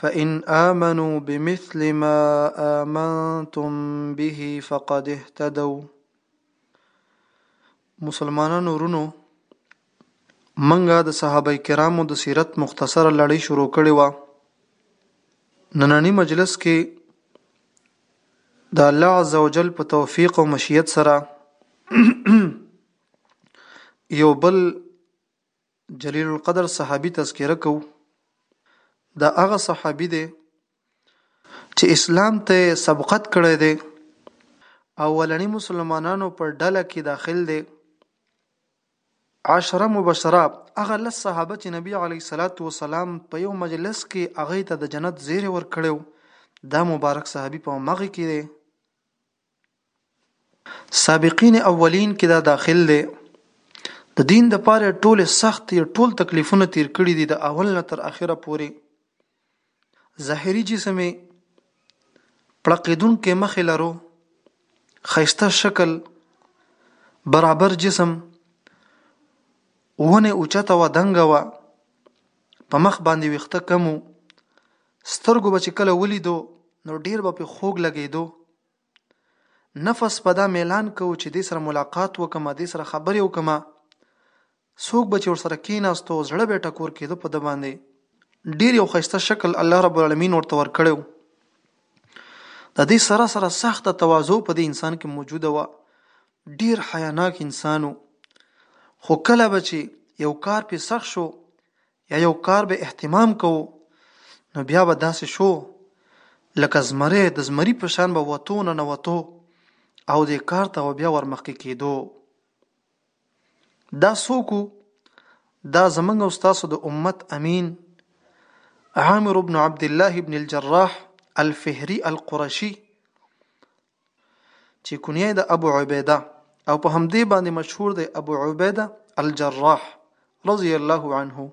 فإن آمنوا بمثل ما آمنتم به فقد اهتدوا مسلمانانو ورونو منګه د صحابه کرامو د سیرت مختصره لړۍ شروع کړې و نننی مجلس کې د الله عزوجل په توفیق او مشیت سره یو بل جلیل القدر صحابي تذکره کوو دا هغه صحابي دی چې اسلام ته سبقت کړی دی اولنی مسلمانانو پر ډله کې داخل دی عشره مبشره هغه لس صحابه چې نبی علی صلوات و سلام په یو مجلس کې هغه ته د جنت زیره ور کړو دا مبارک صحابي په مغه کې دی سابقین اولین کې دا داخل دی د دین د پاره ټول سخت ټول تکلیفونه تیر کړی دي د اول نه تر اخره پوري ظاهری جسمه پړقیدون کې مخې لرو خیسته شکل برابر جسم ونه اوچته و دنګه و په مخ باندې وخته کمو سترګو به چې کله ولیدو نو ډیر به په خوږ لګیدو نفس به دا میلان کو چې دې سره ملاقات وکم دې سره خبرې وکم څوک به چې ور سره کیناستو زړه به ټکور کېدو په د باندې ډیر یو خسته شکل الله رب العالمین ورته ور کړو د دې سره سره سخته تواضع په دې انسان کې موجوده و ډیر حیاناک انسانو خو کله به چې یو کار په سخت شو یا یو کار به اهتمام کوو نو بیا به داسې شو لکه زمری د زمری په شان به وتو نه نه وتو او دې کار ته بیا ورمخکې کېدو دا څوک دا زمنګ او تاسو د امت امین عامر ابن عبد الله ابن الجراح الفهري القرشي چې کنیه یې د ابو عبیده او په همدې باندې مشهور دی ابو عبیده الجراح رضی الله عنه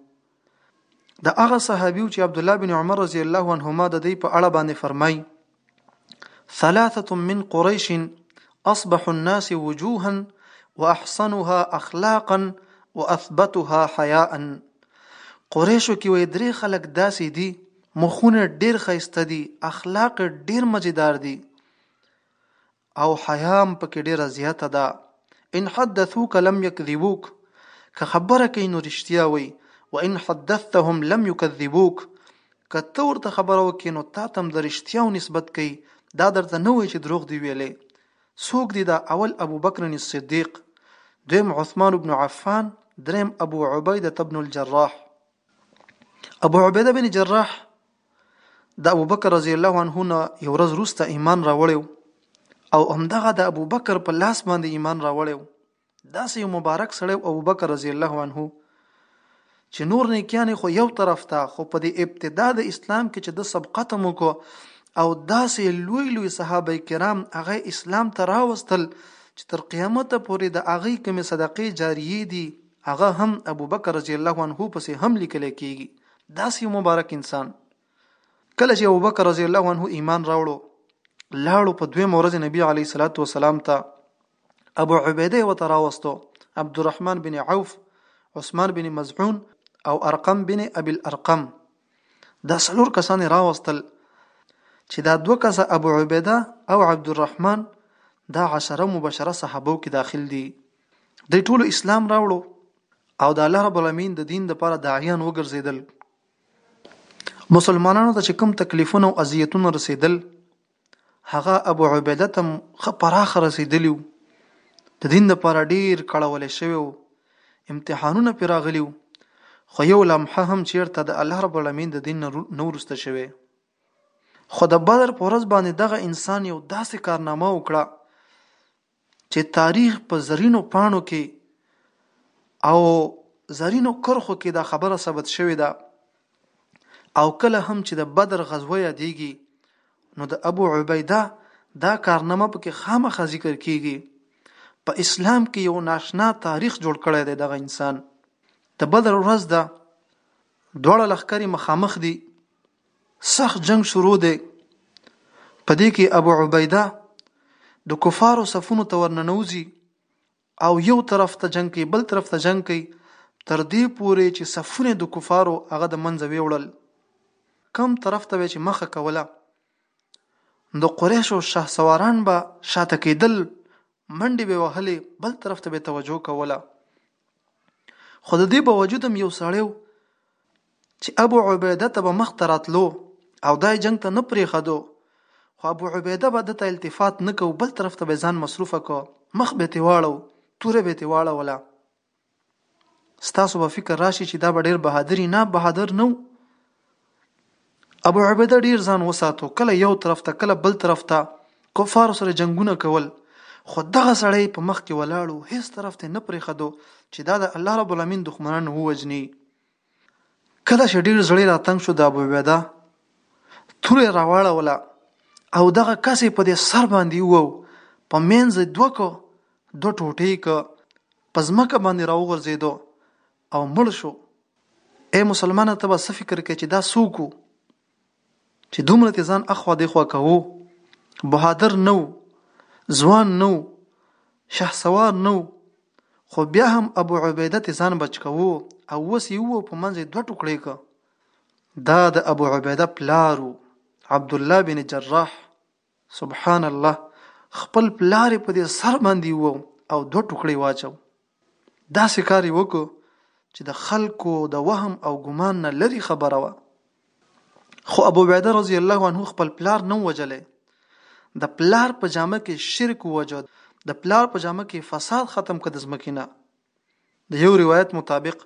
د هغه صحابي چې عبد الله بن عمر رضی الله عنهما د دې په اړه باندې فرمای ثلاثه من قريش اصبح الناس وجوها واحسنها اخلاقا واثبتها حياء قریشو کې وې درې خلک داسې دي مخونه ډیر ښایسته دي اخلاق ډیر مزیدار دي او حیا هم پکې ډیره زیاته ده ان حدثوک لم یکذبوک که خبره کوي نو رښتیا وي و ان حدثتهم لم یکذبوک که ته ورته خبره وکې نو تا تم د رښتیاو نسبت کوي دا درته نه وایي چې دروغ دی ویلې څوک دی دا اول ابو بکر صدیق دویم عثمان بن عفان دریم ابو عبیده بن الجراح ابو عبیده بن جراح د ابوبکر رضی الله عنه نه یو ورځ وروسته ایمان راوړی او همدغه د ابوبکر په لاس باندې ایمان راوړی داسې یو مبارک سړی ابوبکر رضی الله عنه چې نور نیکیان خو یو طرف ته خو په دې ابتدا د اسلام کې چې د سبقت مو کو او داسې لوی لوی صحابه کرام هغه اسلام ته راوستل چې تر قیامت پورې د هغه کومې صدقې جاریې دي هغه هم ابوبکر رضی الله عنه پسې هم لیکل کېږي داسې یو مبارک انسان کله چې ابوبکر رضی الله عنه ایمان راوړو لاړو په دویم ورځ نبی علی صلوات و سلام ته ابو عبیده و تراوستو عبدالرحمن بن عوف عثمان بن مزعون او ارقم بن ابي الارقم دا څلور کسان راوستل چې دا دوه کسه ابو عبیده او عبدالرحمن دا عشره مبشره صحابو کې داخل دي دی ټولو اسلام راوړو او د الله رب العالمین د دین لپاره داعیان وګرځیدل مسلمانانو ته چې کوم تکلیفونه او اذیتونه رسیدل هغه ابو عبیده تم خپراخ رسیدلی د دین لپاره ډیر کړول شوی امتحانونه پیراغلیو خو یو لمحه هم چیرته د الله رب العالمین د دین نو ورسته شوی خو د بدر په ورځ باندې دغه انسان یو داسې کارنامه وکړه چې تاریخ په زرینو پاڼو کې او زرینو کرخو کې دا خبره ثبت شوې ده او کله هم چې د بدر غزوه یادېږي نو د ابو عبیده دا کارنامه پکې خامخا ذکر کیږي په اسلام کې یو ناشنا تاریخ جوړ کړی دی دغه انسان د بدر ورځ ده دواړه لخکرې مخامخ دي سخت جنګ شروع دی په دې کې ابو عبیده د کفارو صفونو ته ورننوځي او یو طرف ته جنگ کوي بل طرف ته جنگ کوي تر دې پورې چې صفونه د کفارو هغه د منځه ویوړل کم طرف ته چې مخه کوله د قریشو شاه سواران به شاته کېدل منډې به وهلې بل طرف ته به توجه کوله خو د دې باوجود هم یو سړی و چې ابو عبیده ته به مخ ته راتلو او دا جنگ ته نه پرېښدو خو ابو عبیده به د ته التفات نه کو بل طرف ته به ځان مصروف کو مخ به تی واړو توره به تی واړه ولا ستاسو به فکر راشي چې دا به ډیر بهادری نه بهادر نو ابو عبیده ډیر ځان وساتو کله یو طرف ته کله بل طرف ته کفار سره جنگونه کول خو دغه سړی په مخ کې ولاړو هیڅ طرف ته نه پرې خدو چې دا د الله رب العالمین دښمنان ووجني کله چې ډیر زړی را تنگ شو د ابو عبیده توره راواړه ولا او دغه کسې په دې سر باندې وو په منځ دوکو دو ټوټې ک پزمکه باندې راوغورځیدو او مړ شو اے مسلمانه ته به څه فکر کوې چې دا څوک وو چې دومره ته ځان اخوا دیخوا کوو بهادر نه وو ځوان نه وو شهسوار نه وو خو بیا هم ابو عبیده ته ځان بچ کوو او اوس یې وو په منځ دوه ټوکړې که دا د ابو عبیده پلار وو عبدالله بن جراح سبحان الله خپل پلار په دې سر باندې وو او دوه ټوکړې واچو داسې کار یې وکړ چې د خلکو د وهم او ګمان نه لري خبره وه خو ابو عبیده رضی الله عنه خپل پلار نه وجلې د پلار په جامه کې شرک وجو د پلار په جامه کې فساد ختم کړ د ځمکې نه د یو روایت مطابق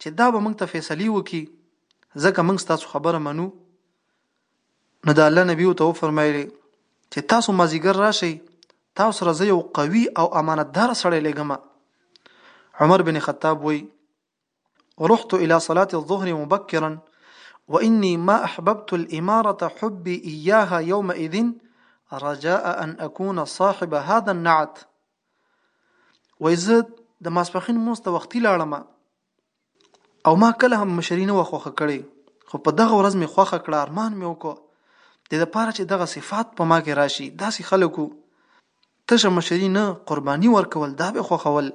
چې دا به موږ ته فیصلې وکړي ځکه موږ ستاسو خبره منو نو د الله نبی ته وفرمایلی چې تاسو مازیګر راشئ تاسو سره زه یو قوي او امانتدار سړی لګم عمر بن خطاب وی رحت الى صلاه الظهر مبكرا واني ما احببت الاماره حبي اياها يومئذ رجاء ان اكون صاحب هذا النعت وای زه د ماسپخین مونځ ته وختي لاړم او ما کله هم مشري نه وه خوښه کړې خو په دغه ورځ مې خوښه کړه ارمان مې وکړ د لپاره چې دغه صفات په ما کې راشي داسې خلکو تشه مشري نه قرباني ورکول دا به خوښول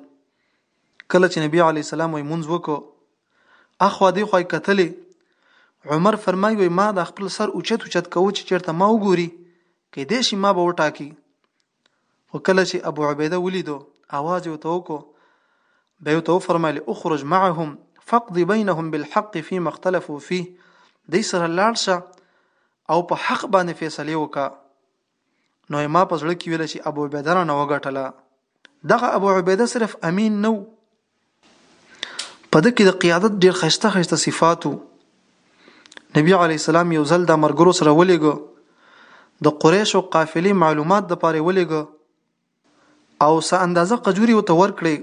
کله چې نبی علی السلام وي مونږ وکړو اخوا دی خو کتلې عمر فرمایي وي ما د خپل سر اوچت اوچت کوو چې چیرته ما وګوري کې دې شي ما به وټاکي خو کله چې ابو عبیده ولیدو اواز یې ته وکړو به یې ته وفرمایل اخرج معهم فقض بینهم بالحق فيما اختلفوا فيه دی سره لاړ شه او په حق باندې فیصله وکا نو ما په زړه کې ویل چې ابو عبیده نه وګټله دغه ابو عبیده صرف امین نو په دې کې د قیادت ډیر خسته خسته صفاتو نبی علی السلام یو ځل د مرګرو سره ولېګو د قریشو قافلې معلومات د پاره ولېګو او څه اندازه قجوري او تور کړې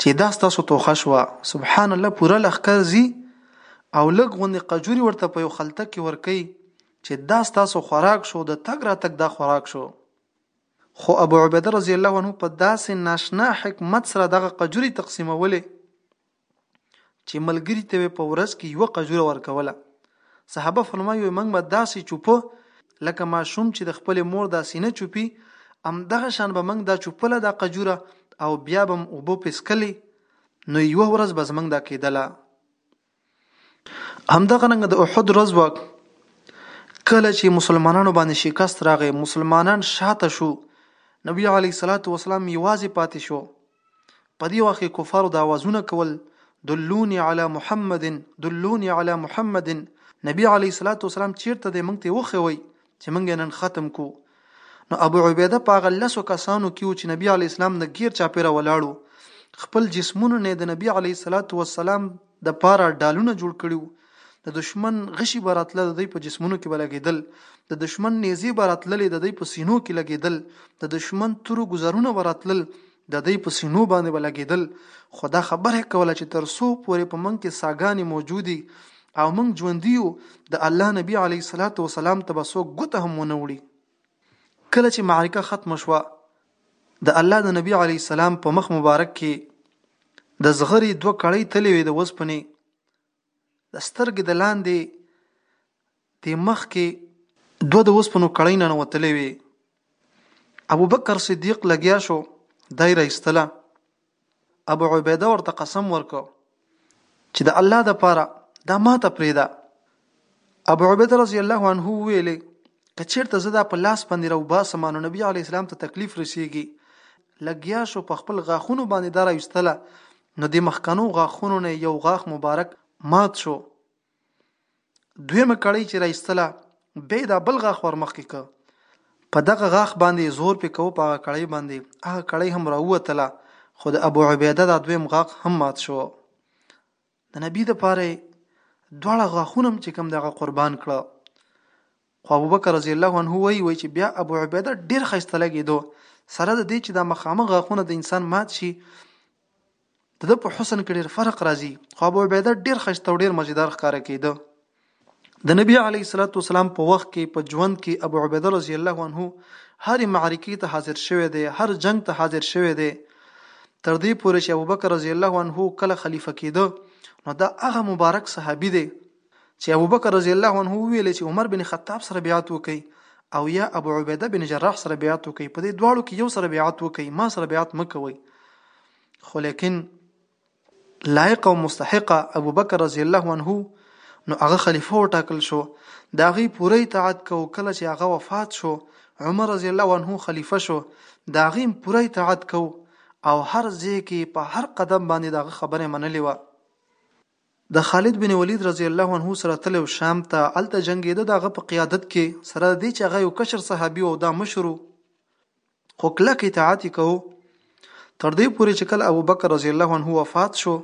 چې دا ستاسو توخه شو سبحان الله پوره لخر زی او لګ غوندې قجوري ورته په یو خلطه کې ورکي چې دا ستاسو خوراک شو د تګ را تګ دا خوراک شو خو ابو عبیده رضی الله عنه په داسې ناشنا حکمت سره دغه قجوري تقسیمولې چې ملګری ته په ورځ کې یو قجوره ورکوله صحابه فرمایي موږ به داسې چوپو لکه ماشوم چې د خپل مور داسې نه چوپي ام دغه شان به موږ دا چوپله دا قجوره او بیا به وبو پسکلی نو یو ورځ به زمنګ دا کېدله همدغه رنګ د احد ورځ و کله چې مسلمانانو باندې شکست راغی مسلمانان شاته شو نبی علی صلوات و سلام یوازې پاتې شو په دې وخت کې کفارو د اوازونه کول دلونی علی محمد دلونی علی محمد نبی علی صلوات و سلام چیرته د مونږ ته وخوي چې موږ نن ختم کو نو ابو عبیده په هغه لسو کسانو کې و چې نبی علی اسلام د غیر چاپیره ولاړو خپل جسمونو نه د نبی علی صلوات و سلام د پاره ډالونه جوړ کړیو د دشمن غشي براتله د دوی په جسمونو کې بلګیدل د دشمن نیزي براتللې د دوی په سینو کې لګیدل د دشمن تورو گذرونه براتلل د دوی په سینو باندې به لګېدل، خو دا خبره یې کوله چې تر څو پورې په موږ کې ساګانې موجودې او موږ ژوندي یو، د الله نبي علیه الصلوة والسلام ته به څوک ګوته هم ونه وړي. کله چې معرکه ختمه شوه، د الله د نبي علیه السلام په مخ مبارک کې د زغرې دوه کړۍ تللې وې، د اوسپنې د سترګې د لاندې د مخ کې دوه د اوسپنو کړۍ نه نوتلې وي ابو بکر صدیق لګیا شو دای راستله ابو عبیده ورته قسم ورکو چې د الله د پاره دا ماته پریدا ابو عبیده رضی الله عنه ویلې کچیرته زه دا په لاس باندې راو باسم نو نبی علی اسلام ته تکلیف رسیږي لګیا شو په خپل غاخونو باندې دار ایستله نو د مخکنو غاخونو نه یو غاخ مبارک مات شو دویمه کړی چې راایستله به دا بل غاخ ورمخکې ک په دغه غاخ باندې زور په کو په کړی باندې هغه کړی هم راووتله خو د ابو عبیده دا دویم غاخ هم مات شو د نبی د پاره دواړه غاخونم چې کم دغه قربان کړه خو ابو بکر رضی الله عنه وی وی چې بیا ابو عبیده ډیر خسته لګیدو سره د دې چې د مخامه غاخونه د انسان مات شي د په حسن کې ډیر فرق راځي خو ابو عبیده ډیر خسته او ډیر مزیدار ښکار کیده د نبی علی صلوات والسلام په وخت کې په ژوند کې ابو عبیده رضی الله عنه هر معرکې ته حاضر شوی دی هر جنگ ته حاضر شوی دی تر دې پورې چې ابو بکر رضی الله عنه کله خلیفہ کېده نو دا هغه مبارک صحابي دی چې ابو بکر رضی الله عنه ویل چې عمر بن خطاب سره بیعت وکړي او یا ابو عبیده بن جراح سره بیعت وکړي په دې دواړو کې یو سره بیعت وکړي ما سره بیعت مکوي خو لیکن لایق او مستحق ابوبکر رضی الله عنه نو هغه خلیفه وټاکل شو دا غي پوره اطاعت کو کله چې هغه وفات شو عمر رضی الله عنه خلیفه شو دا غي پوره اطاعت کو او هر ځکه په هر قدم باندې دا خبره منلې و د خالد بن ولید رضی الله عنه سره تلو شام ته الته جنگیده دغه په قیادت کې سره د دې چې هغه یو کشر صحابي او دا مشرو خو کلک اطاعت یې کوو تر دې پورې چې کله ابو بکر رضی الله عنه وفات شو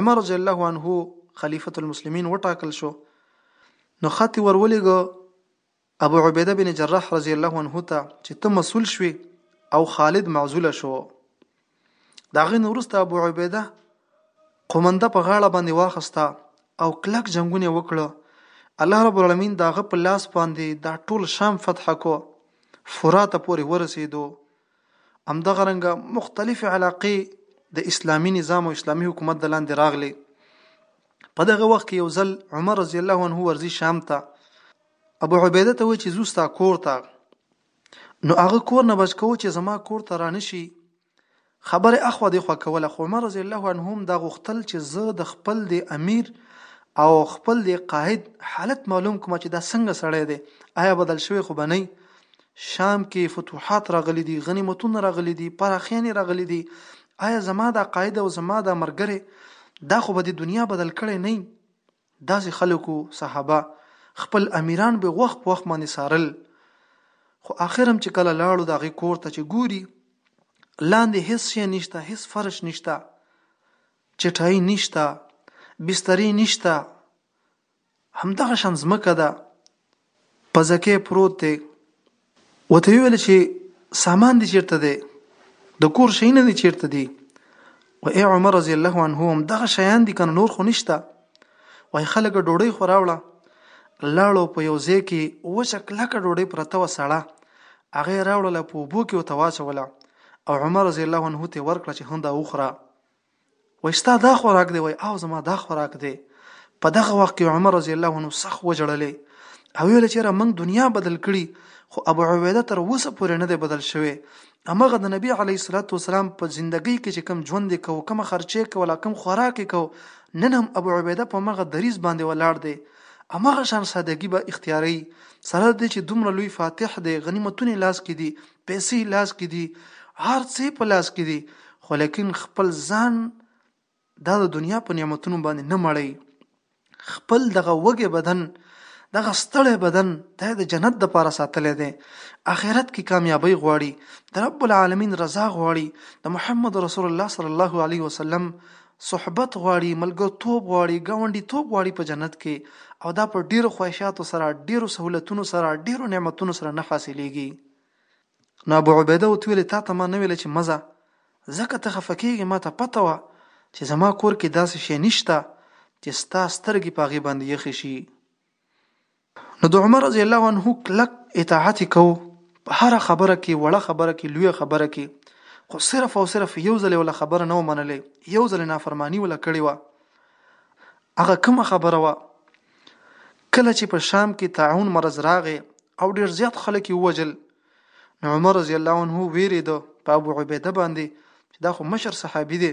عمر رضی الله عنه خلیفۃ المسلمین وټاکل شو نو خط ورولېګو ابو عبیده بن جراح رضی الله عنه ته چې ته مسول شوې او خالد معزول شو د هغه نه وروسته ابو عبیده قومنده په غاړه باندې واخسته او کلک جنگونه وکړه الله رب العالمین دا غ په لاس باندې دا ټول شام فتح کو فرات پورې ورسېدو ام دغه رنګه مختلف علاقې د اسلامی نظام او اسلامی حکومت د لاندې راغلي په دغه وخت کې یو ځل عمر رضی الله عنه ورزي شام ته ابو عبیده ته وی چې زوستا کور ته نو هغه کور نه بچ کوو چې زما کور ته رانشي خبره اخوا دی خوا کوله خو عمر رضی الله عنه هم دا غوښتل چې زه د خپل د امیر او خپل د قائد حالت معلوم کوم چې دا څنګه سړی دی آیا بدل شوی خو بنئ شام کې فتوحات راغلي دي غنیمتونه راغلي دي پراخیانې راغلي دي آیا زما دا قائد او زما دا مرګره دا خو به د دنیا بدل کړي نه داسې خلک وو، صحابه، خپل امیران به وخت په وخت باندې څارل، خو آخر هم چې کله لاړو د هغې کور ته چې ګوري لاندې هیڅ شی نشته، هیڅ فرش نشته، چټایي نشته، بسترې نشته، همدغه شان ځمکه ده، په زکه پروت دی وته ویل چې سامان دي چیرته دی د کور شي نه دي چیرته دي و ای عمر رضی الله عنه هم دغه شیان دي کنه نور خو نشته وای خلک ډوډۍ خو راوړه لاړو په یو ځای کې وچه کلکه ډوډۍ پرته و سړه هغه راوړله په اوبو کې وتواچوله او عمر رضی الله عنه ته ورکړه چې هنده وخوره وای ستا دا خوراک دی وای او زما دا خوراک دی په دغه وخت کې عمر رضی الله عنه سخ وجړلې او ویل چې را موږ دنیا بدل کړي خو ابو عبیده تر اوسه پورې نه دی بدل شوی امغه د نبی علی صلوات و سلام په زندګۍ کې چې کم ژوند کو کم خرچې کولا کم خوراک کو نن هم ابو عبیده په مغه دریز باندې ولاړ دی امغه شان سادهګي به اختیاري سره د چې دومره لوی فاتح دی غنیمتونه لاس کې دي پیسې لاس کې دي هر څه په لاس کې دي خو لیکن خپل ځان دا د دنیا په نعمتونو باندې نه مړی خپل دغه وګه بدن دغه ستړی بدن ته د جنت د پاره ساتلې ده اخرت کې کامیابی غواړي د رب العالمین رضا غواړي د محمد رسول الله صلی الله علیه وسلم صحبت غواړي، ملګرتوب غواړي، ګاونډيتوب غواړي په جنت کې او دا په ډېرو خواهشاتو سره، ډېرو سهولتونو سره، ډېرو نعمتونو سره نه حاصلېږي. نو ابو عبیده ورته ویلې تا ته ما نه ویل چې مه ځه ځکه ته خفه کېږې ما ته پته وه چې زما کور کې داسې شی نشته چې ستا سترګې په هغې باندې یخې شي. نو د عمر رضی الله عنه کلک اطاعت کو په هر خبره کې وړه خبره کې لوی خبره کې خو صرف او صرف یو ځل ولا خبره نه ومنلې یو ځل نافرمانی ولا کړی و هغه کومه خبره و کله چې په شام کې تعاون مرز راغې او ډیر زیات خلک یې وجل نو عمر رضی الله عنه ویری دو په ابو عبیده باندې چې دا خو مشر صحابي دی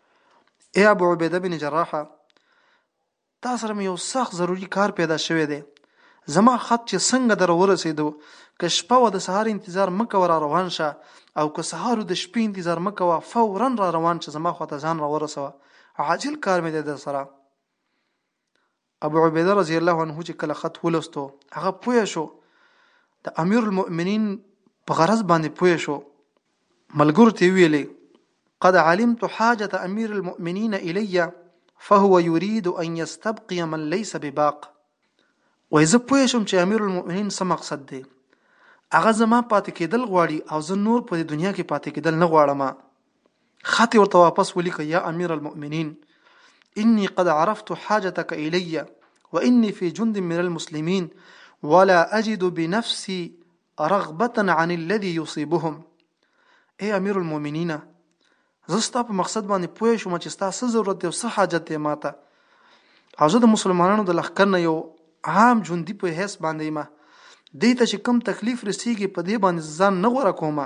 ای ابو عبیده بن جراحه تا سره مې یو سخت ضروری کار پیدا شوی دی زما خط چې څنګه در ورسېدو که شپه و د سهار انتظار مکوه را روان شه او که سهار د شپې انتظار مکوه فورا را روان شه زما خواته ځان را ورسوه عاجل کار مې دی در سره ابو عبیده رضی الله عنه چې کله خط ولستو هغه پوه شو د امیر المؤمنین په غرض باندې پوه شو ملګرو ته ویلې قد علمت حاجة امیر المؤمنین الی فهو يريد ان يستبقي من ليس بباق وای زه پوه شم چې امیر المؤمنین څه مقصد دی هغه زما پاتې کېدل غواړي او زه نور په دنیا کې پاتې کېدل نه غواړم خط ورته واپس ولیکه یا امیر المؤمنین اني قد عرفت حاجتك الي واني في جند من المسلمين ولا اجد بنفسي رغبه عن الذي يصيبهم اي امير المؤمنين زه ستا په مقصد باندې پوه شوم چې ستا څه ضرورت دی او څه حاجت دی ماته او زه د مسلمانانو د لخر نه یو عام ژوندي په حیث باندې ما دې ته چې کم تکلیف رسیږي په دې باندې ځان نه غوړه کومه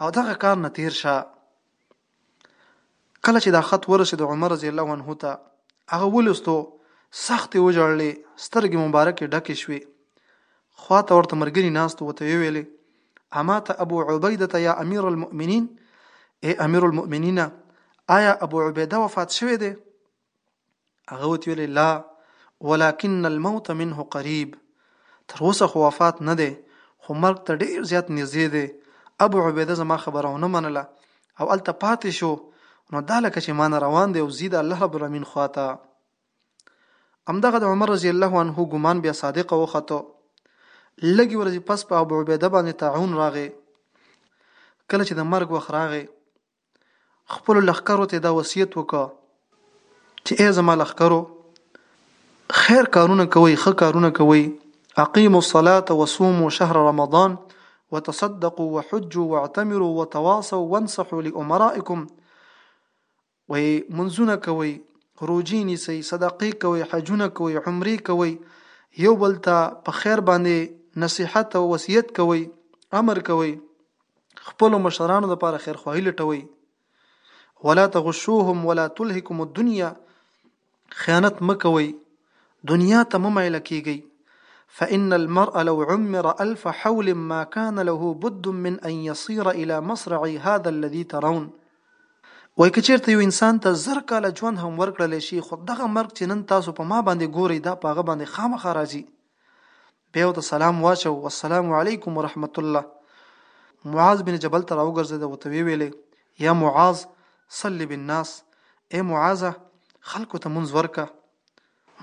او دغه کار نه تیر شه کله چې دا خط ورسید عمر رضی الله عنه ته هغه ولستو سخت وجړلې سترګې مبارکې ډکې شوې خوا ته ورته مرګري ناست وته ویلې اما ته ابو عبیده یا امیر المؤمنین اے امیر المؤمنین آیا ابو عبیده وفات شوه دی هغه وتی ویل لا ولكن الموت منه قريب تر اوسه خو وفات نه دی خو مرګ ته ډیر زیات نږدې دی ابو عبیده زما خبره ونه منله او الته پاتې شو نو دا لکه چې مان روان دی او زید الله رب العالمین خواته امدغه د عمر رضی الله عنه ګمان بیا صادق وخته لګي ورځې پس په ابو عبیده باندې تعاون راغې کله چې د مرګ وخت راغې خپلو لښکرو ته دا وصیت وکړ چې ای زما لښکرو خیر کارونه کوئ ښه کارونه کوئ اقیموا الصلاه وصوموا شهر رمضان وتصدقوا وحجوا واعتمروا وتواصوا وانصحوا لامرائكم وي منزونه کوي روجي نيسي صدقې کوي حجونه کوي عمرې کوي یو بل ته په خیر باندې نصيحت او وصیت کوي امر کوي خپل مشرانو لپاره خیرخواهی لټوي ولا تغشوهم ولا تلهکم الدنيا خیانت مکوي دنیا ته ممایل کیږي فإن المرء لو عمر ألف حول ما كان له بد من أن يصير إلى مصرع هذا الذي ترون وای که چیرته یو انسان ته زر کال ژوند هم ورکړل شي خو دغه مرګ چې نن تاسو په ما باندې ګورئ دا پاغه باندې خامخا راځي بیا ورته سلام واچو والسلام علیکم ورحمت الله معاذ بن جبل ته راوګرځېد او ته وی ویلې یا معاذ صلی بالناس اے معاذه خلکو ته منځ ورکه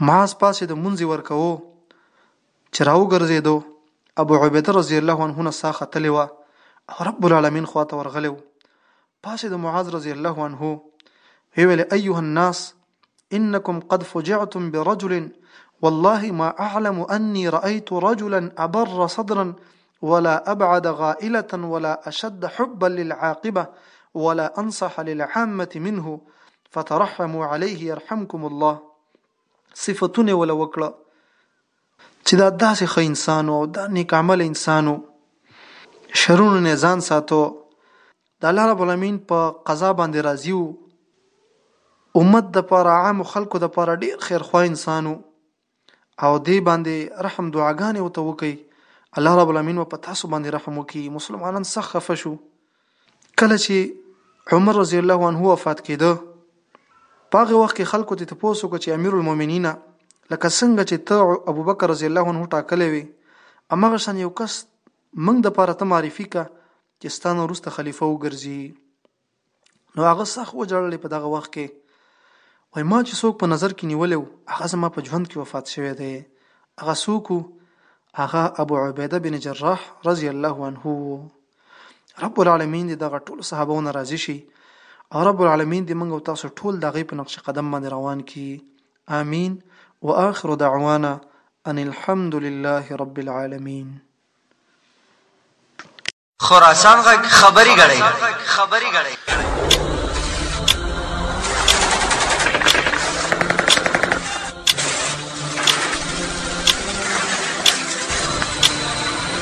معاذ پاسې د منځ ورکوو چې راوګرځېدو ابو عبیده رضی الله عنه نه سا ختلې وه او رب العالمین خواته ورغلی و پاسې د معاذ رضی الله عنه وی ویلې ایها الناس انکم قد فجعتم برجل والله ما اعلم اني رايت رجلا ابر صدرا ولا ابعد غائله ولا اشد حبا للعاقبه ولا انصح للعامه منه فترحموا عليه يرحمكم الله صفتونه ولا وکړه چې دا داسې ښه انسان او دا نیک عمل انسان وو شرونو نه ځان ساتو د الله رب العالمین په قضا باندې راضي وو امت د پاره عام خلکو د پاره ډیر خیرخوا انسانو او دې باندې رحم دعاګانې وته وکي الله رب العالمین په تاسو باندې رحم وکي مسلمانان سخت خفه شو کله چې عمر رضی الله عنه وفات کېده په هغه وخت کې خلکو ته تپوس وکړ چې امیر المؤمنین لکه څنګه چې ته ابوبکر رضی الله عنه ټاکلې وي امغه شان یو کس موږ د پاره ته معرفي کا چې ستانه وروسته خلیفہ وګرځي نو هغه سخ و جړل په دغه وخت کې وای ما چې څوک په نظر کې نیولې هغه زما په ژوند کې وفات شوی دی هغه څوک هغه ابو عبیده بن جراح رضی الله عنه رب العالمین دې دغه ټول صحابهونه راضي شي او رب العالمین دې موږ او تاسو ټول د غي په نقش قدم باندې روان کړي آمين واخر دعوانا ان الحمد لله رب العالمين خراسان غږ خبري غړي خبري غړي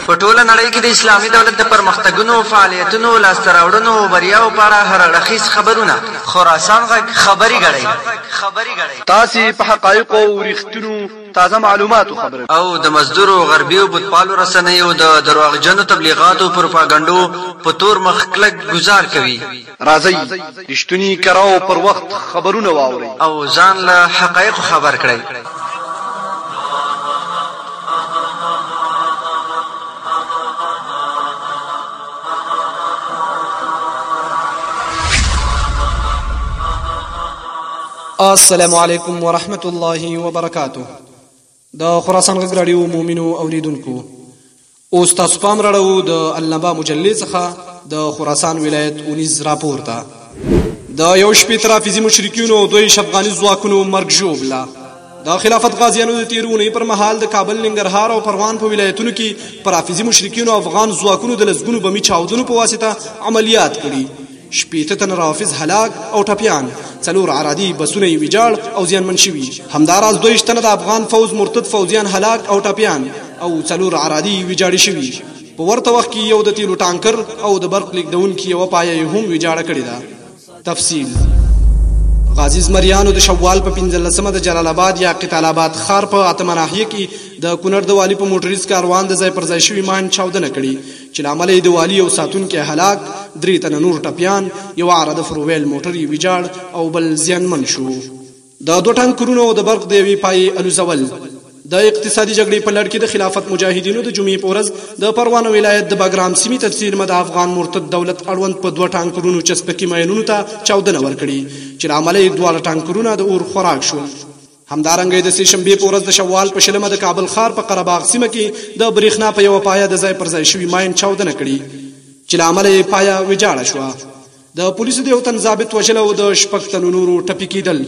په ټوله نړۍ کې د اسلامي دولت د پرمختګونو، فعالیتونو، لاسته راوړنو او بریاو په اړه هر اړخیز خبرونه. خراسان غږ خبري ګړۍ. تاسې په حقایقو او رښتونو تازه معلوماتو خبروي. او د مزدورو، غربي او بتپالو رسنیو د درواغجنو تبلیغاتو او پروپاګنډو په تور مخ کلک ګوزار کوي. راځئ رښتوني، کره او پر وخت خبرونه واورئ. او ځان له حقایقو خبر کړئ. السلام علیکم ورحمة الله وبرکاته. د خراسان غږ راډیو مومنو اوریدونکو اوس تاسو پام راړو د النبا مجلې څخه د خراسان ولایت اونیز راپور ته د یو شپې ترافیزي مشرکینو او دوی افغاني ځواکونو مرګ ژوبله د خلافت غازیانو د تیرونې پر مهال د کابل ننګرهار او پروان په ولایتونو کې پر حافظي مشرکینو افغان ځواکونو د لسګونو بمی چاودنو په واسطه عملیات کړي شپېته تنه رافض هلاک او ټپیان، څلور عرادي بسونه یې ویجاړ او زیانمن شوي، همداراز دوه ویشت تنه د افغان فوځ مرتد فوځیان هلاک او ټپیان او څلور عرادي ویجاړې شوي، په ورته وخت کې یو د تیلو ټانکر او د برق لیږدونکي یوه پایه یې هم ویجاړه کړې ده. تفصیل غازي زمریانو د شوال په پنځلس مه د جلال اباد یا قتال اباد ښار په اتمه ناحیه کې د کونړ د والي په موټریز کاروان د ځای پر ځای شوي ماین چاودنه کړې، چې له امله یې د والي یو ساتونکی هلاک، درې تنه نور ټپیان، یوه عراده فور ویل موټر یې ویجاړ او بل زیانمن شو. د دوه ټانکرونو او د برق د یوې پایې الوزول. د اقتصادي جګړې په لړ کې د خلافت مجاهدینو د جمعې په ورځ د پروان ولایت د بګرام سیمې ته څېرمه د افغان مرتد دولت اړوند په دوه ټانکرونو چسپکي ماینونو ته چاودنه ورکړې چې له امله یې دواړه ټانکرونه د اور خوراک شول. همدارنګه د سې شنبې په ورځ د شوال په شلمه د کابل ښار په قرباغ سیمه کې د برېښنا په یو پایه د ځای پر ځای شوی ماین چاودنه کړې چې لامل یې پایه ویجاړه شو د پولیسو د یو تن ضابط وژل او د شپږ تنو نورو ټپي کېدل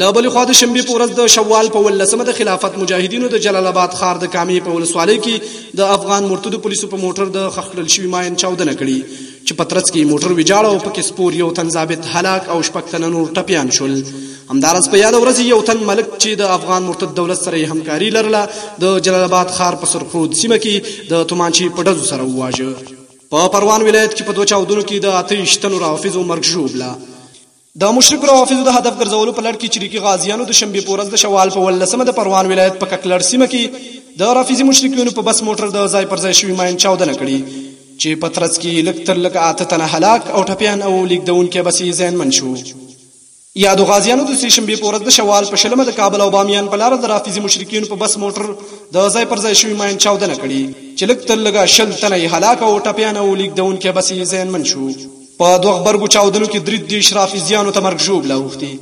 له بلې خوا د شنبې په ورځ د شوال په ولسمه د خلافت مجاهدینو د جلال آباد ښار د کامې په ولسوالۍ کې د افغان مرتدو پولیسو په موټر د خخ کړل شوي ماین چاودنه کړې چې په ترڅ کې موټر ویجاړ او پکې سپور یو تن ضابط هلاک او شپږ تنه نور ټپیان شول همدارس په یاد ورځ یو تن ملک چې د افغان مرتد دولت سره همکاري لرله د جلال آباد ښار په سرخود سیمه کې د تومانچی په ډزو سره وواژه په پروان ولایت کې په دوه چاودونو کې د اته شتنو رافضو مرګ ژوبله د مشرک روافضو د هدف ګرځولو په لړ کې چریکي غازیانو د شنبې په ورځ د شوال په ولسمه د پروان ولایت په ککلړ سیمه کې د رافضي مشرکینو په بس موټر د ځای پر ځای شوي ماین چاودنه کړې چې په ترڅ کې لږ تر لږه اته تنه هلاک او ټپیان او لیږدونکی بس یې زیانمن شو یادو غازیانو د سې شنبې په ورځ د شوال په شلمه د کابل او بامیان په لار د رافضي مشرکینو په بس موټر د ځای پر ځای شوي ماین چاودنه کړې چې لږ تر لږه شل تنه یې هلاک او ټپیان او لیږدونکی بس یې زیانمن شو په دوه غبرګو چاودنو کې درې دېرش رافضیانو ته مرګ ژوبله اوښتې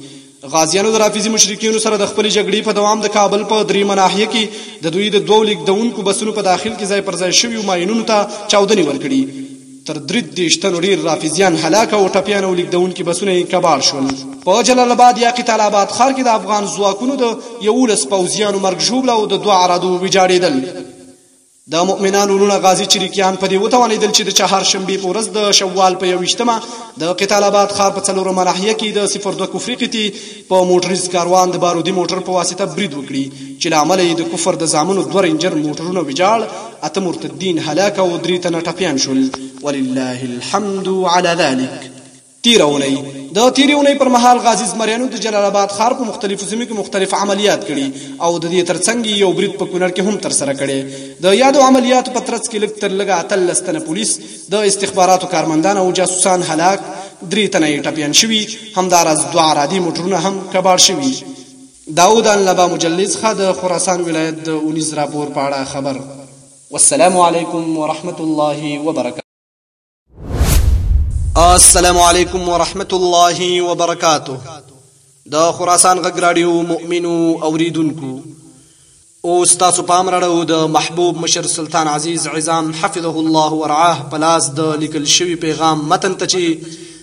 غازیانو د رافضي مشرکینو سره د خپل جګړې په دوام د کابل په درې مناحیه کې د دوی د دوو لیکدونکو بسونو په داخل کې ځای پر ځای شویو ماینونو ته چاودنې ورکړي تر درې دېرش تنو ډېر رافضیان هلاک او ټپیان او لیکدونکي بسونه یې کباړ شول په جلال آباد یا قتال آباد ښار کې د افغان ځواکونو د یولس پوځیانو مرګ ژوبله او د دوه عرادو ویجاړېدل د مؤمنانو وروڼه غازی چریکیان په دې وتوانېدل چې د چهارشنبې په ورځ د شوال په یوویشتمه د قتال آباد ښار په څلورمه ناحیه کې د صفر دوه کفري قطي په موټریز کاروان د بارودي موټر په واسطه برید وکړي چې له امله یې د کفر د زامنو دوه رینجر موټرونه ویجاړ اته مرتدین هلاک او درې تنه ټپیان شول ولله الحمد علی ذلک تیره اونۍ، د تیرې اونۍ پر مهال غازي زمریانو د جلال اباد ښار په مختلفو سیمو کې مختلف عملیات کړي او د دې ترڅنګ یې یو برید په کونړ کې هم ترسره کړی. د یادو عملیاتو په ترڅ کې لږ تر لږه اتلس تنه پولیس، د استخباراتو کارمندان او جاسوسان هلاک، درې تنه یې ټپیان شوي، همداراز دوه عرادې موټرونه هم کباړ شوي. داود النبا مجلې څخه د خراسان ولایت د اونیز راپور په اړه خبر. والسلام علیکم ورحمة الله وبرکاته. السلام علیکم ورحمت الله وبرکاته د خراسان غږ راډیو مؤمنو اوریدونکو او تاسو پام راړو د محبوب مشر سلطان عزیز عزام حفظه الله ورعاه پلاس د لیکل شوی پیغام متن ته چې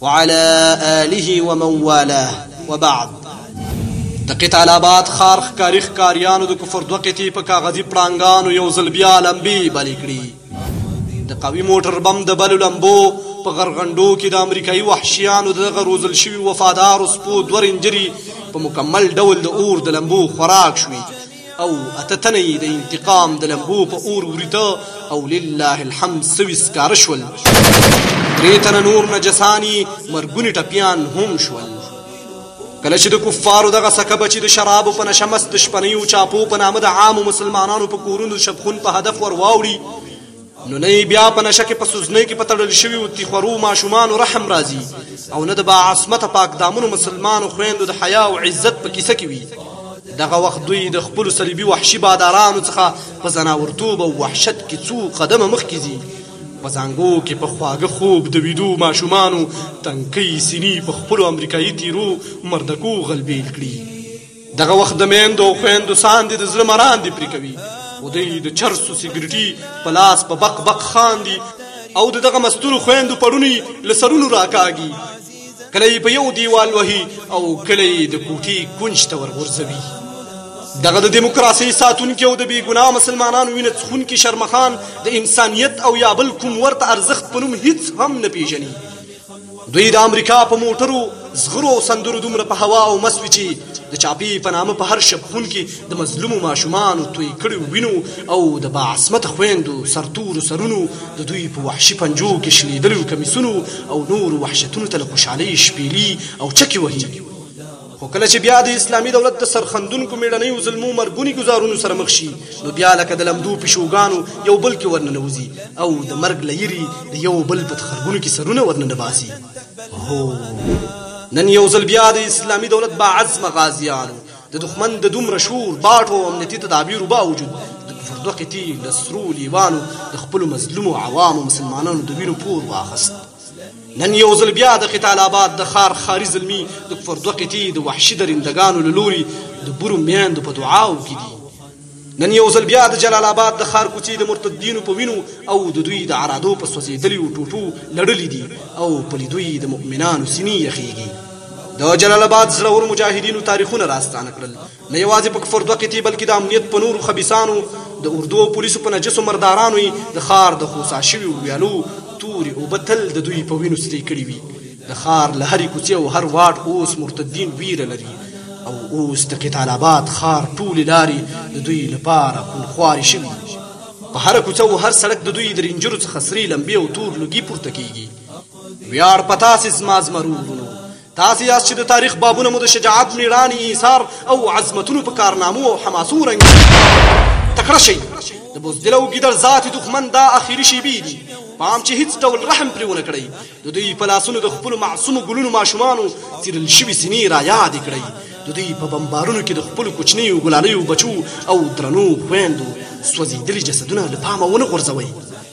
وعلى آله ومن والاه وبعد د قطال آباد خار ښکاري ښکاریانو د کفر دوه قطعې په کاغذي پړانګانو یو ځل بیا لمبې بلې کړي د قوي موټر بم د بلو لمبو په غرغنډو کې د امریکایي وحشیانو دغه روزل شوي وفادارو سپو دوه رنجري په مکمل ډول د اور د لمبو خوراک شوي او اته تنه یې د انتقام د لمبو په اور وریته او لله الحمد سوي سکاره شول درې تنه نور نجسانی مرګوني ټپیان هم شول کله چې د کفارو دغه سکه بچي د شرابو په نشه مست شپنۍ او چاپو په نامه د عامو مسلمانانو په کورونو شبخون په هدف ور واوړي نو نه بیا په نشه کې په سوزنۍ کې په تړل شوي او تیخورو ماشومانو رحم راځي او نه د با عصمته پاک دامنو مسلمانو خویندو د حیا او عزت په کیسه کې وي دغه وخت دوی د خپل صلیبي وحشي بادارانو څخه په زناورتوب او وحشت کې څو قدمه مخکې ځي په زنګو کې په خواږه خوب د ویدو ماشومانو تنکۍ سینې په خپل امریکایي تیرو مردکو غلبیل کړي دغه وخت د میندو او خویندو ساندې د زړه مراندې پرې کوي خو دوی د چرسو سګریټي په لاس په بق بق خاندي او د دغه مستورو خویندو پړونی له سرونو راکاږي کله یې په یو دیوال وهي او کله یې د کوټې کونج ته ورغورځوي دغه د دیموکراسۍ ساتونکي او د بیګناه مسلمانانو وینه څښونکي شرمخان د انسانیت او یا بل کوم ورته ارزښت په نوم هیڅ هم نه پیژني دوی د امریکا په موټرو زغرو او سندرو دومره په هوا او مس وي چې د چاپی په نامه په هر شپون کې د مظلومو ماشومانو توی کړو وینو او د باعصمت خويندو سرتور سرونو د دوی په وحشي پنجو کې شلیدلو کمیسونو او نور وحشتونو ته له خوشحالۍ شپېلي او چکی وهي خو کله چې بیا د اسلامي دولت د سرخندونکو میړنیو زلمو مرګونی ګزارونو سره مخ شي نو بیا لکه د لمدو پیشوګانو یو بل کې ورننوځي او د مرګ لیری د یو بل په خرګونو کې سرونه ورننه باسي هو نن یو ځل بیا د اسلامي دولت با عزم غازیانو د دښمن د دومره شور باټو او امنیتي تدابیرو باوجود د کفر دوه قطي له سرو لیوانو د خپلو مظلومو عوامو مسلمانانو د وینو پور واخست نن یو ځل بیا د قتال آباد د ښار ښاري زلمي د کفر دوه قطعې د وحشي درندګانو له لوري د برو میندو په دعاو کې دي نن یو ځل بیا د جلال آباد د ښار کوڅې د مرتدینو په وینو او د دوی د عرادو په سوځېدلیو ټوټو لړلې دي او په لیدو یې د مؤمنانو سینې یخېږي د جلال آباد زړور مجاهدینو تاریخونه راستانه کړل نه یوازې په کفر دوه قطعې بلکې د امنیت په نورو خبیثانو د اردو او پولیسو په نجسو مردارانو یې د ښار د خوسا شویو ویالو تورې اوبه تل د دوی په وینو سرې کړې وي د ښار له هرې کوڅې او هر واټ اوس مرتدین ویره لري او اوس د قتال آباد ښار ټولې لارې د دوی لپاره خونخوارې شوي په هره کوڅه او هر سړک د دوی د رینجرو څخه سرې لمبې او تور لوګي پورته کیږي ویاړ په تاسې زما زمرو وروڼو تاسې یاست چې د تاریخ بابونه مو د شجاعت، میړانې، ایثار او عظمتونو په کارنامو او حماسو ورنګیږي. تکړه شئ! د بزدل او ګیدړ ذاتي دښمن دا اخیري شیبې دي. پام چې هیڅ ډول رحم پرې ونه کړئ. د دوی په لاسونو د خپلو معصومو ګلونو ماشومانو څیرل شوي سینې را یادې کړئ. د دوی په بمبارونو کې د خپلو کوچنیو ګلالیو بچو او درنو خویندو سوځېدلي جسدونه له پامه ونه غورځوئ.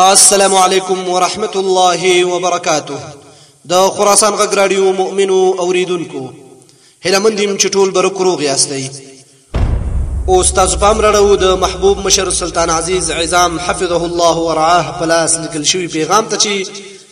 السلام علیکم ورحمت الله وبرکاته د خراسان غږ راډیو مؤمنو اوریدونکو هله من دیم چې ټول بر کروغ یاستئ او استاد پام راړو د محبوب مشر سلطان عزیز عظام حفظه الله ورعاه پلاس لیکل شوی پیغام ته چې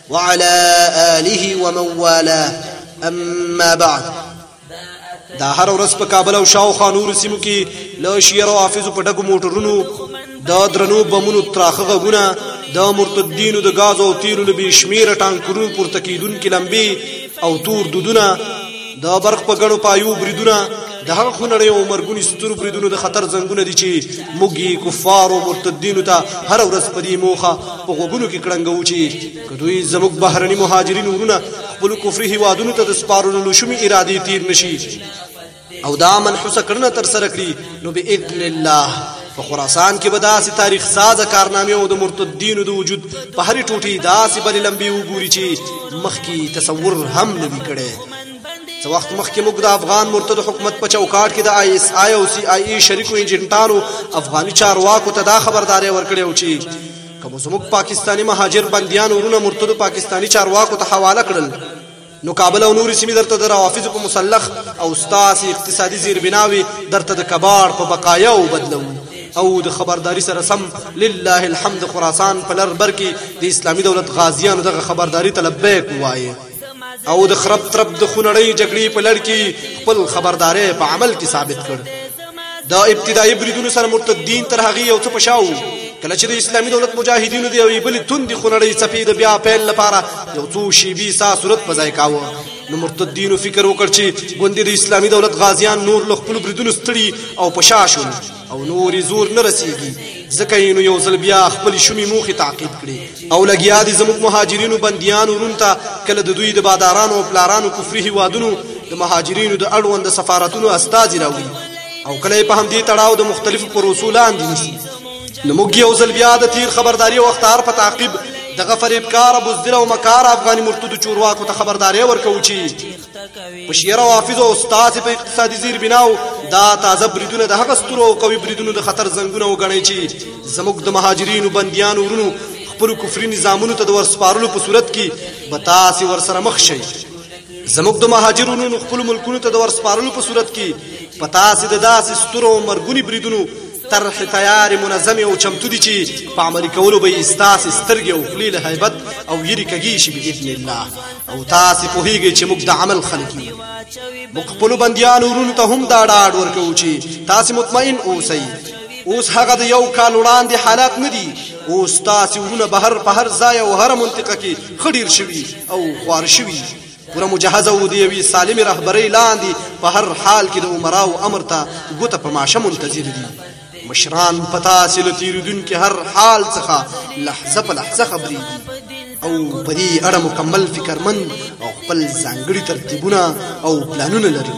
وعلى آله ومن والاه اما بعد دا هر ورځ په کابل او شاوخوا نورو سیمو کې له شیعه او حافظو په ډکو موټرونو د درنو بمونو تراخه غږونه د مرتدینو د غاز او تیلو له بې شمیره ټانکرونو پورته کیدونکې لمبې او تور دودونه د برق په ګڼو پایو بریدونه د هغه خونړۍ او مرګونی ستورو بریدونو د خطر زنګونه دي چې موږ کفار او مرتدینو ته هر ورځ په دې موخه په غوګونو کې کړنګو چې کدوې زموږ بهرني مهاجرین ورونه خپل کفري هیوادونو ته د سپارلو لوشمي ارادي تیر نشي او دا من حسه کړنه تر سره کړی نو باذن الله په خراسان کې به داسې تاریخ سازه کارنامې او د مرتدینو د وجود په هرې ټوټې داسې بلې لمبې وګوري چې مخکې تصور هم نه وي کړی څه وخت مخکې موږ د افغان مرتد حکومت په چوکاټ کې د آی اس آی او سی آی ای شریکو انجنټانو افغاني چارواکو ته دا خبرداري ورکړې و چې کوم زموږ پاکستانی مهاجر بنديان ورونه مرتد پاکستانی چارواکو ته حواله کړل نو کابل او نورې سیمې درته د روافضو په مسلخ او ستاسې اقتصادي زیربناوې درته د کباړ په بقایاو بدلوو او د خبرداري سره سم لله الحمد خراسان په لر بر کې د اسلامي دولت غازیانو دغه خبرداري ته لبیک وایي او د خراب ترپ د خونړۍ جګړې په لړ کې خپل خبرداري په عمل کې ثابت کړ د ابتدایي بریدونو سره مرتدین تر هغه یو څه پشاو کله چې د اسلامي دولت مجاهدینو د یوې بلې توندې خونړۍ څپې د بیا پیل لپاره یو څو شیبي سا صورت په ځای کاوه نو مرتدینو فکر وکړ چې ګوندې د اسلامي دولت غازیان نور له خپلو بریدونو ستړي او پشا شول او نور زور نه رسیږي ځکه یې نو یو ځل بیا خپل شومې موخې تعقیب کړي او لګیا دي زموږ مهاجرینو بندیانو وروڼو ته کله د دوی د بادارانو او پلارانو کفري هیوادونو د مهاجرینو د اړوند سفارتونو استازي راوړي او کله په همدې تړاو د مختلفو پروسو لاندې نیسي نو موږ یو ځل بیا د تیر خبرداري او اختار په تعقیب دغه فریبکار بزدل او مکار افغاني مرتد چورواکو ته خبرداري ورکوو چې په شیعه روافضو او ستاسې په اقتصادي زیر بناو دا تازه بریدونه د هغه سترو او قوي بریدونو د خطر زنګونه وګڼئ چې زموږ د مهاجرینو بندیانو ورونو خپلو کفري نظامونو ته د ورسپارلو په صورت کې به تاسې ورسره مخ شئ زموږ د مهاجرونو خپلو ملکونو ته د ورسپارلو په صورت کې په تاسې د داسې سترو مرګوني بریدونو طرح تیار منظم او چمتو دي چې په عملي کولو به استاس سترګې او خلی له هیبت او یری کږي شي باذن الله او تاسو په هیږي چې موږ د عمل خلک یو موږ خپل بنديان ورونو ته هم دا ډاډ ورکو چې تاسو مطمئن اوسئ اوس هغه د یو کال وړاندې حالات نه دي اوس تاسو ورونه بهر په هر ځای او هر منطقه کې خډیر شوي او خوار شوي پوره مجهزه او د یوې سالمې رهبرۍ لاندې په هر حال کې د عمراو امر ته ګوته په ماشه منتظر دي مشران په تاسې له تېرېدونکي هر حال څخه لحظه په لحظه خبرېږي او په دې اړه مکمل فکرمند او خپل ځانګړي ترتیبونه او پلانونه لري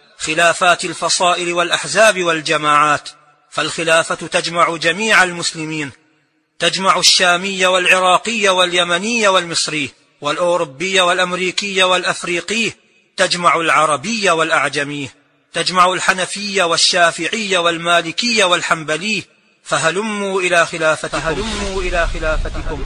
خلافات الفصائل والاحزاب والجماعات فالخلافه تجمع جميع المسلمين تجمع الشامي والعراقي واليمني والمصري والاوروبي والامريكي والافريقي تجمع العربي والاعجمي تجمع الحنفي والشافعي والمالكي والحنبلي فهلموا الى خلافتكم فهلموا الى خلافتكم